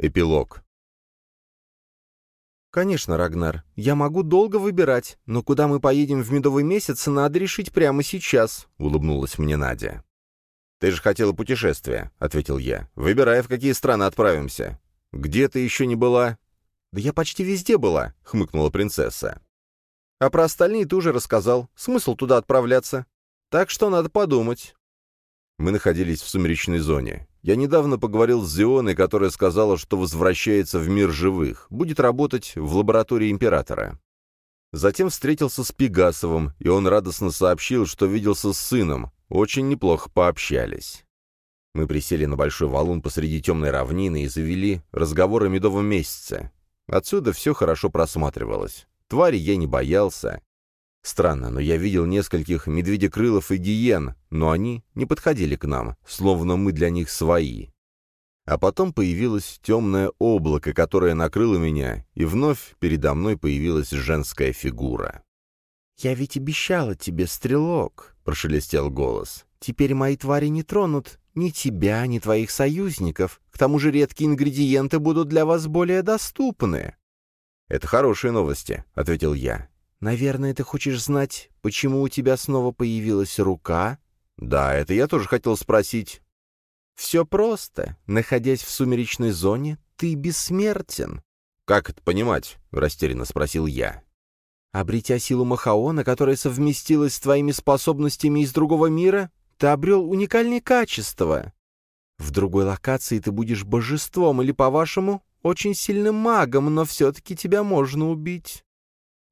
Эпилог. «Конечно, Рагнар, я могу долго выбирать, но куда мы поедем в медовый месяц, надо решить прямо сейчас», — улыбнулась мне Надя. «Ты же хотела путешествия», — ответил я. «Выбирай, в какие страны отправимся. Где ты еще не была?» «Да я почти везде была», — хмыкнула принцесса. «А про остальные ты уже рассказал. Смысл туда отправляться? Так что надо подумать». Мы находились в сумеречной зоне. Я недавно поговорил с Зионой, которая сказала, что возвращается в мир живых, будет работать в лаборатории Императора. Затем встретился с Пегасовым, и он радостно сообщил, что виделся с сыном, очень неплохо пообщались. Мы присели на большой валун посреди темной равнины и завели разговор о медовом месяце. Отсюда все хорошо просматривалось. Твари я не боялся, Странно, но я видел нескольких медведекрылов и гиен, но они не подходили к нам, словно мы для них свои. А потом появилось темное облако, которое накрыло меня, и вновь передо мной появилась женская фигура. «Я ведь обещала тебе, стрелок», — прошелестел голос. «Теперь мои твари не тронут ни тебя, ни твоих союзников. К тому же редкие ингредиенты будут для вас более доступны». «Это хорошие новости», — ответил я. «Наверное, ты хочешь знать, почему у тебя снова появилась рука?» «Да, это я тоже хотел спросить». «Все просто. Находясь в сумеречной зоне, ты бессмертен». «Как это понимать?» — растерянно спросил я. «Обретя силу Махаона, которая совместилась с твоими способностями из другого мира, ты обрел уникальные качества. В другой локации ты будешь божеством или, по-вашему, очень сильным магом, но все-таки тебя можно убить.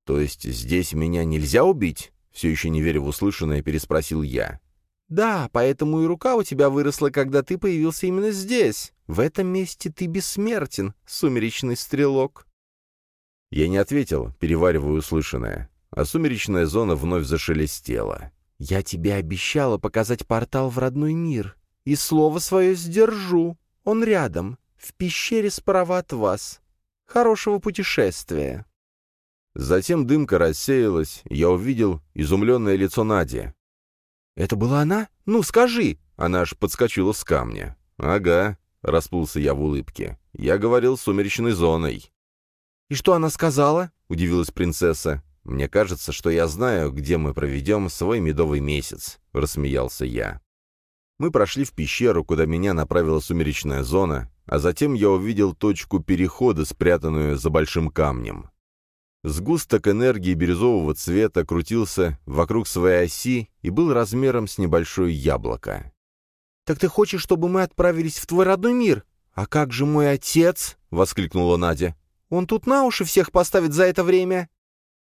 «То есть здесь меня нельзя убить?» Все еще не веря в услышанное, переспросил я. «Да, поэтому и рука у тебя выросла, когда ты появился именно здесь. В этом месте ты бессмертен, сумеречный стрелок». Я не ответил, переваривая услышанное, а сумеречная зона вновь зашелестела. «Я тебе обещала показать портал в родной мир, и слово свое сдержу. Он рядом, в пещере справа от вас. Хорошего путешествия!» Затем дымка рассеялась, я увидел изумленное лицо Нади. «Это была она? Ну, скажи!» Она аж подскочила с камня. «Ага», — расплылся я в улыбке. «Я говорил сумеречной зоной». «И что она сказала?» — удивилась принцесса. «Мне кажется, что я знаю, где мы проведем свой медовый месяц», — рассмеялся я. Мы прошли в пещеру, куда меня направила сумеречная зона, а затем я увидел точку перехода, спрятанную за большим камнем. Сгусток энергии бирюзового цвета крутился вокруг своей оси и был размером с небольшое яблоко. «Так ты хочешь, чтобы мы отправились в твой родной мир? А как же мой отец?» — воскликнула Надя. «Он тут на уши всех поставит за это время!»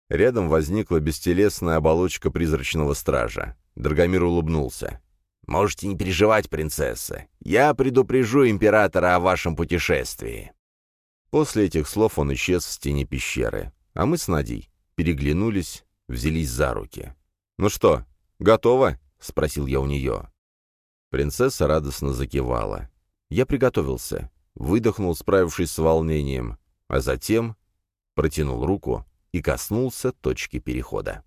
Рядом возникла бестелесная оболочка призрачного стража. Драгомир улыбнулся. «Можете не переживать, принцесса. Я предупрежу императора о вашем путешествии». После этих слов он исчез в стене пещеры. А мы с Надей переглянулись, взялись за руки. «Ну что, готово?» — спросил я у нее. Принцесса радостно закивала. Я приготовился, выдохнул, справившись с волнением, а затем протянул руку и коснулся точки перехода.